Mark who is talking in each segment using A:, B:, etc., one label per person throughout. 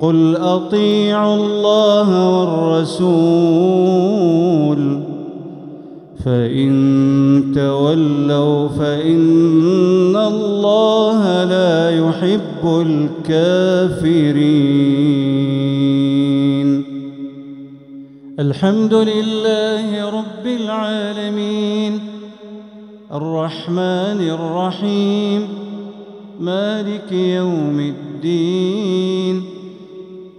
A: قل اطيعوا الله والرسول فان تولوا فان الله لا يحب الكافرين الحمد لله رب العالمين الرحمن الرحيم مالك يوم الدين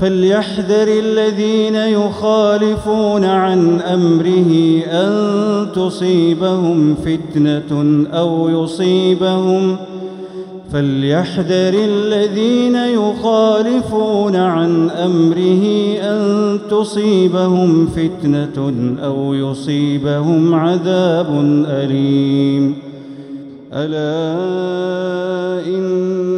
A: فليحذر الذين يخالفون عن أمره أن تصيبهم فتنة أو يصيبهم فليحذر الذين يخالفون عن أمره أن تصيبهم فتنة أو يصيبهم عذاب أليم. ألا إن